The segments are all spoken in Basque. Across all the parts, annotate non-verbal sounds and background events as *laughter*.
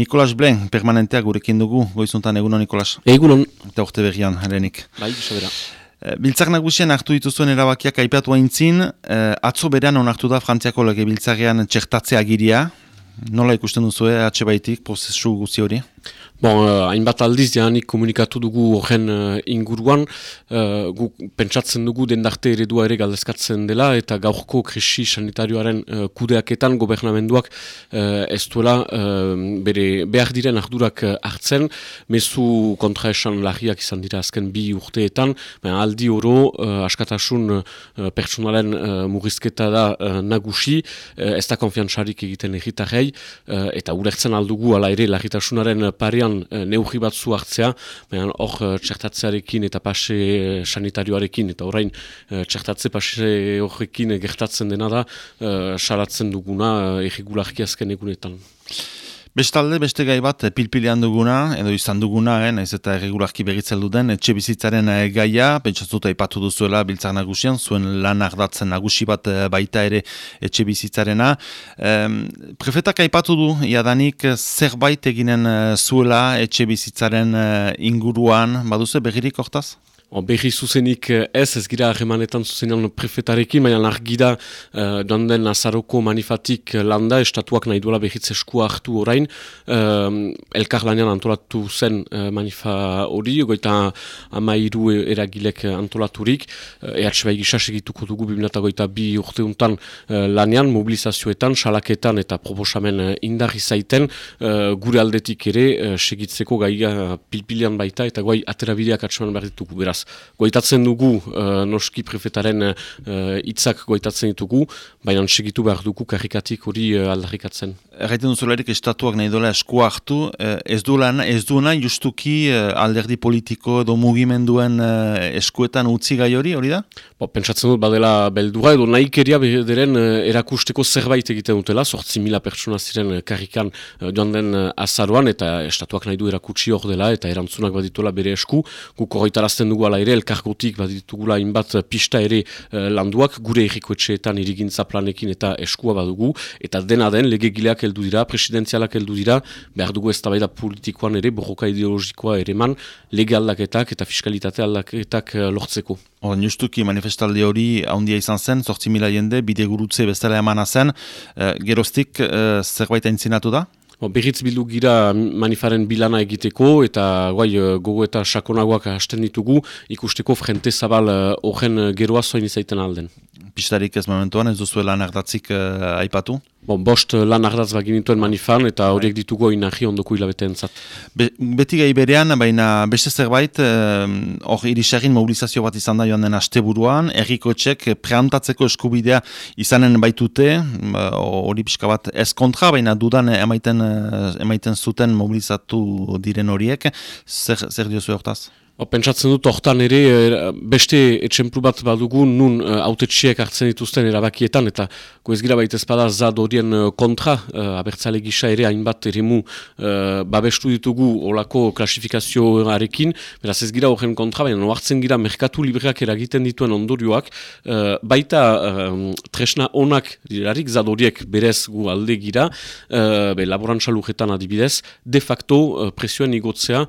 Nikolas Blen, permanenteak gurekin dugu, goizuntan egunon Nikolas. Egunon. Eta urte berrian, herenik. Bai, gisa Eh, Biltzak nagusien hartu dituzuen erabakiak aipatu haintzin, eh, atzo berean onartu da Frantziako lege biltzarean txertatzea agiria. Nola ikusten duzu, eh, atxe baitik, prozesu guzi hori? Bon, uh, hainbat aldiz janik komunikatu dugu horren uh, inguruan, uh, gu pentsatzen dugu dendarte eredua ere galdezkatzen dela, eta gaurko krisi sanitarioaren uh, kudeaketan gobernamenduak uh, ez duela uh, bere behar diren ardurak uh, hartzen, mezu kontraesan lagiak izan dira azken bi urteetan, baina aldi oro uh, askatasun uh, personalen uh, murrizketa da uh, nagusi, uh, ez da konfiantzarik egiten egitarrei, uh, eta ulertzen aldugu ala ere lagitasunaren parean e, neugi batzu hartzea, hor e, txertatzearekin eta pase sanitarioarekin, eta orain txertatze pase horrekin gertatzen dena da, salatzen duguna e, egigularki azken egunetan. Bestalde, beste gai bat, eh, pilpilean duguna, edo izan duguna, eh, naiz eta erregularki berritzel den, etxe bizitzaren eh, gaia, pentsatuta ipatu duzuela biltzak nagusian, zuen lan ardatzen nagusi bat eh, baita ere etxe bizitzarena. prefetak aipatu du, iadanik, zerbait eginen zuela etxe bizitzaren inguruan, baduze, begirik hortaz? O, berri zuzenik eh, ez, ez gira arremanetan zuzenean prefetarekin, baina argi da uh, doan den azaroko manifatik landa, estatuak nahi duela berriz eskua hartu orain, uh, elkar lanean antolatu zen uh, manifa hori, goita amairu eragilek antolaturik, uh, EH bai gisa segituko dugu goita bi urteuntan uh, lanean, mobilizazioetan, salaketan eta proposamen indarri zaiten, uh, gure aldetik ere uh, segitzeko gaia pilpilean baita, eta guai aterabideak atxeman behar ditugu, beraz goitatzen dugu uh, noski prefetaren eh, hitzak uh, goitatzen ditugu, baina segitu behar dugu karikatik hori uh, aldarrikatzen. Erraiten duzularik estatuak nahi dola esku hartu, ez du lan, ez du nahi justuki alderdi politiko edo mugimenduen eskuetan utzi gai hori, hori da? Bo, pentsatzen dut badela beldura edo nahi keria bederen erakusteko zerbait egiten dutela, sortzi mila pertsona ziren karikan joan den azaruan, eta estatuak nahi du erakutsi hor dela, eta erantzunak badituela bere esku, guk horretarazten dugu ala ere, elkargotik bat ditugula inbat pista ere uh, landuak, gure errikoetxeetan irigintza planekin eta eskua badugu, eta dena den legegileak heldu dira, presidenzialak heldu dira, behar dugu ez politikoan ere, borroka ideologikoa ere man, lege aldaketak eta fiskalitate aldaketak uh, lortzeko. Hor, justuki manifestalde hori haundia izan zen, sortzi mila jende, bide gurutze bestela emana zen, uh, gerostik uh, zerbait entzinatu da? Bo, berriz bildu gira manifaren bilana egiteko eta guai, eh, gogo eta sakonagoak hasten ditugu ikusteko frente zabal eh, horren geroa zoin izaiten alden. Pistarik ez momentuan ez duzuela nardatzik uh, aipatu? Bon, bost lan ardaz baginituen manifan eta horiek ditugu inahi ondoko hilabete entzat. Be, beti gai berean, baina beste zerbait, hor uh, irisagin mobilizazio bat izan da joan den asteburuan, erriko txek preantatzeko eskubidea izanen baitute, hori uh, pixka bat ez kontra, baina dudan emaiten, emaiten zuten mobilizatu diren horiek, zer, zer diozu hortaz? O, pentsatzen dut, hortan ere, eh, beste etxemplu bat badugu, nun uh, autetxiek hartzen dituzten erabakietan, eta goez gira baita ezpada zad horien uh, kontra, abertzale gisa ere hainbat eremu babestu ditugu olako klasifikazioarekin, beraz ez gira horren kontra, baina hartzen gira merkatu libreak eragiten dituen ondorioak, baita tresna onak dirarik, zad horiek berez gu alde gira, be, laborantza lujetan adibidez, de facto presioen igotzea,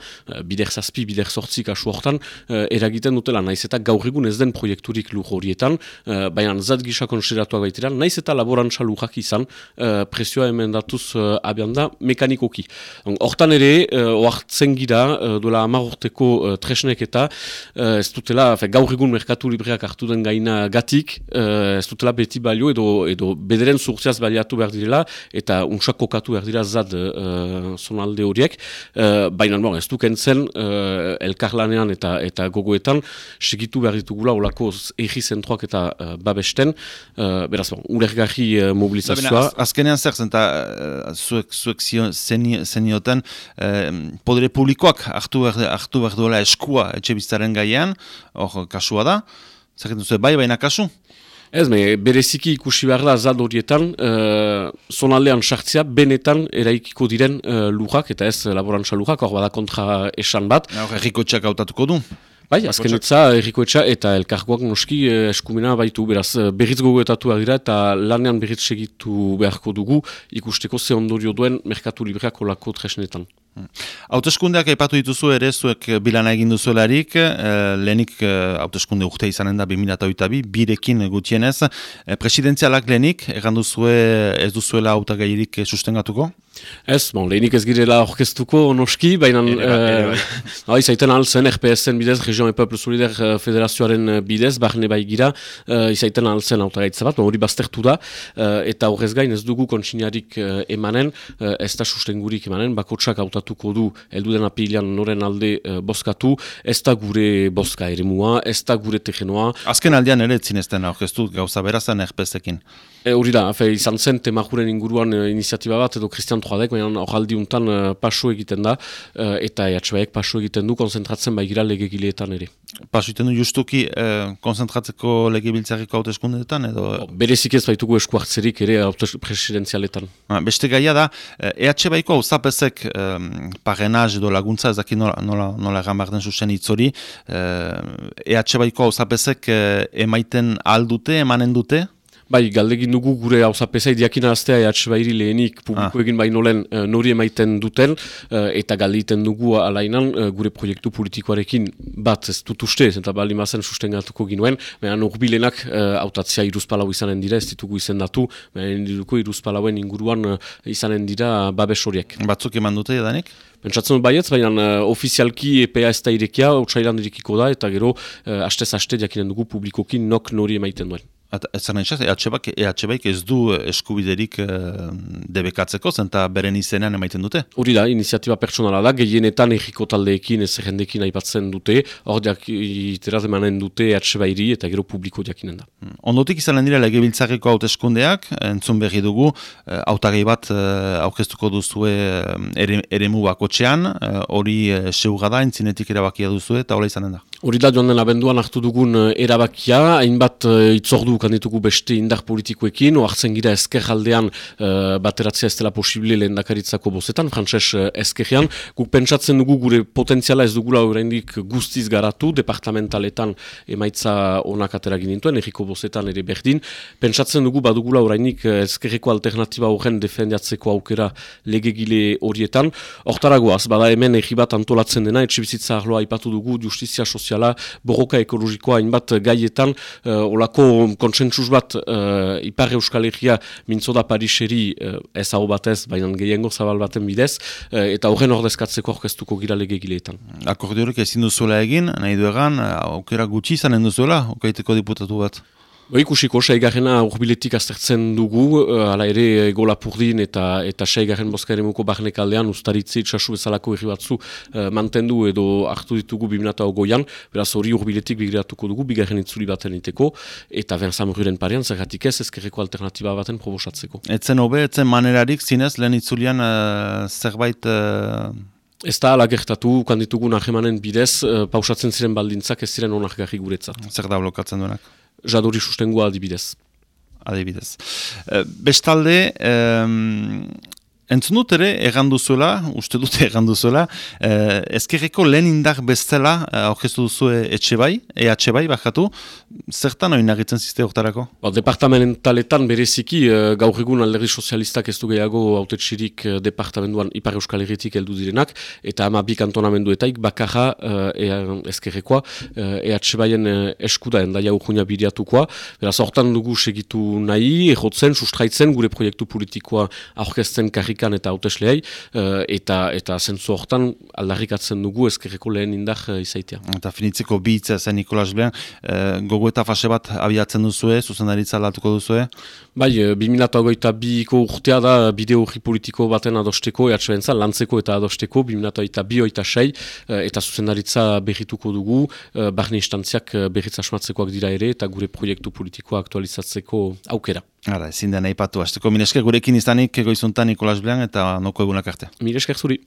bider zazpi, bider sortzik kasu hortan uh, eragiten dutela, naiz eta gaur egun ez den proiekturik lur horietan, uh, baina zat gisa konsideratua baitira, naiz eta laborantza lujak izan uh, presioa hemen datuz uh, abian da mekanikoki. Hortan ere, uh, oartzen gira, uh, duela amagorteko uh, tresnek eta uh, ez dutela, fe, gaur egun merkatu libreak hartu den gaina gatik, uh, ez dutela beti balio edo, edo bederen zurtziaz baliatu behar direla, eta unsak kokatu behar dira zat uh, zonalde horiek, uh, baina bon, ez dukentzen uh, elkarlan eta eta gogoetan segitu behar ditugula olako egi zentroak eta uh, babesten. Uh, beraz, bon, ulergarri uh, mobilizazioa. Az, Azkenean zer zen, uh, zuek, zenioten uh, podere publikoak hartu behar, hartu behar duela eskua etxe biztaren gaian hor kasua da. Zer bai baina kasu Ez, me, bereziki ikusi behar da zad horietan, uh, zonaldean sartzea, benetan eraikiko diren uh, lujak, eta ez laborantza lujak, hor bada kontra esan bat. Erriko txak hautatuko du? Bai, azken etza, erriko etxa eta elkargoak noski eskumena baitu, beraz berriz gogoetatu dira eta lanean berriz segitu beharko dugu ikusteko ze ondorio duen merkatu libreak olako tresnetan. Hauteskundeak aipatu dituzu ere zuek bilana egin duzuelarik, eh, lehenik eh, hauteskunde urte izanen da 2008 birekin gutienez. Eh, presidenzialak lehenik, egan duzue ez duzuela hautagairik sustengatuko? Ez, bon, lehenik ez girela orkestuko noski, baina uh, izaiten *laughs* alzen RPS-en bidez, Region e Peuple Solidaire uh, Federazioaren bidez, barne bai gira, uh, izaiten alzen hautagaitza bat, hori baztertu da, eta horrez gain ez dugu kontsinarik emanen, ez da sustengurik emanen, bakotsak hauta hautatuko du elduden apilean noren alde uh, bozkatu, ez da gure bozka ere mua, ez da gure tegenoa. Azken aldean ere zinezten aurkeztu gauza berazan erpezekin. E, hori da, fe, izan zen temajuren inguruan uh, iniziatiba bat, edo Christian Troadek, baina hor untan uh, paso egiten da, uh, eta ehatxebaek paso egiten du, konzentratzen bai gira legegileetan ere. Paso egiten du justuki uh, konzentratzeko legebiltzarriko haute eskundeetan, edo... Berezik ez baitugu eskuartzerik ere haute presidenzialetan. Ah, beste gaia da, ehatxebaiko hau zapezek um, parenaz edo laguntza, ez daki nola, nola, nola egan behar den susen itzori, ehatxebaiko hau zapezek emaiten aldute, emanen dute, Bai, galdegin dugu gure hauza pesai diakina aztea ehatx bairi lehenik ah. egin bai nolen uh, nori emaiten duten uh, eta galditen dugu alainan uh, gure proiektu politikoarekin bat ez dut uste, eta bali mazen sustengatuko ginuen, baina norbilenak uh, autatzea iruzpalau izanen dira, ez ditugu izendatu, baina dituko iruzpalauen inguruan izanen dira babes horiek. Batzuk eman dute edanik? Pentsatzen dut baietz, baina uh, ofizialki EPA ez da irekia, otxailan irikiko da, eta gero uh, hastez-haste diakinen dugu publikokin nok nori emaiten duen. Ez zaren izaz, EHBaik ez du eskubiderik e, debekatzeko, zenta beren izenean emaiten dute? Hori da, iniziatiba pertsonala da, gehienetan egiko taldeekin ez errendekin aipatzen dute, hor diak iteraz emanen dute EHBairi eta gero publiko diakinen da. Hmm. Ondotik izanen dira legebiltzareko hauteskundeak, entzun berri dugu, e, autagei bat e, aurkeztuko duzue ere, eremu bakotxean, hori e, seuga da, entzinetik erabakia duzue, eta hola izanen da. Hori da joan den abenduan hartu dugun erabakia, hainbat itzordu kandituko beste indar politikoekin, oartzen gira ezker aldean uh, bateratzea ez dela posible lehen dakaritzako bozetan, frantses uh, ezkerrean. Guk pentsatzen dugu gure potentziala ez dugula oraindik guztiz garatu, departamentaletan emaitza onak atera ginintuen, erriko bozetan ere berdin. Pentsatzen dugu badugula oraindik ezkerreko alternatiba horren defendiatzeko aukera legegile horietan. Hortaragoaz, bada hemen erri bat antolatzen dena, etxibizitza arloa aipatu dugu, justizia soziala, borroka ekologikoa hainbat gaietan, uh, olako kontsentsus bat uh, Ipar Euskal Herria mintzo da Pariseri uh, ez hau batez, baina gehiengo zabal baten bidez, uh, eta horren ordezkatzeko orkestuko gira lege gileetan. Akordiorik ezin duzuela egin, nahi du egan, aukera gutxi izanen duzuela, okaiteko diputatu bat? Ikusiko, saigarrena urbiletik aztertzen dugu, uh, ala ere gola purdin eta eta saigarren boska ere muko barnek aldean, ustaritzi itxasu bezalako erri batzu uh, mantendu edo hartu ditugu biminata ogoian, beraz hori urbiletik bigreatuko dugu, bigarren itzuli baten iteko, eta berzamurren parean, zergatik ez, ezkerreko alternatiba baten probosatzeko. Etzen hobe, etzen manerarik zinez, lehen itzulian uh, zerbait... Uh... Ez da ala gertatu, kanditugu nahemanen bidez, uh, pausatzen ziren baldintzak ez ziren onak garri guretzat. Zer da blokatzen duenak? Jadori sustengua adibidez. Adibidez. E, bestalde, Entzun dut ere, duzuela, uste dut eganduzuela, eh, ezkerreko lehen indar bestela eh, aurkeztu duzu etxe bai, EH bai, bakatu, zertan hori nagitzen ziste horretarako? Ba, departamentaletan bereziki, eh, gaur egun alderri sozialistak ez du gehiago autetxirik eh, departamentuan Ipar Euskal Herritik heldu direnak, eta ama bi kantonamenduetaik bakarra eh, ezkerrekoa, eh, EH baien eh, eskuda endaia urgunia bideatukoa, beraz hortan dugu segitu nahi, errotzen, sustraitzen, gure proiektu politikoa aurkezten karrik politikan eta hautesleai, uh, eta eta zentzu hortan aldarrikatzen dugu ezkerreko lehen indar uh, izaitea. Eta finitzeko bitza zen Nikolas Blean, uh, gogo eta fase bat abiatzen duzue, zuzendaritza aldatuko duzue? Bai, uh, 2008 biko urtea da bideo horri politiko baten adosteko, ehatxe lantzeko eta adosteko, 2008 bi oita sei, eta zuzendaritza berrituko dugu, barne instantziak uh, berritz asmatzekoak dira ere, eta gure proiektu politikoa aktualizatzeko aukera. Ara, ezin dena ipatu. Azteko, minesker gurekin izanik egoizuntan Nikolas Blean eta noko egunak arte. Minesker zuri.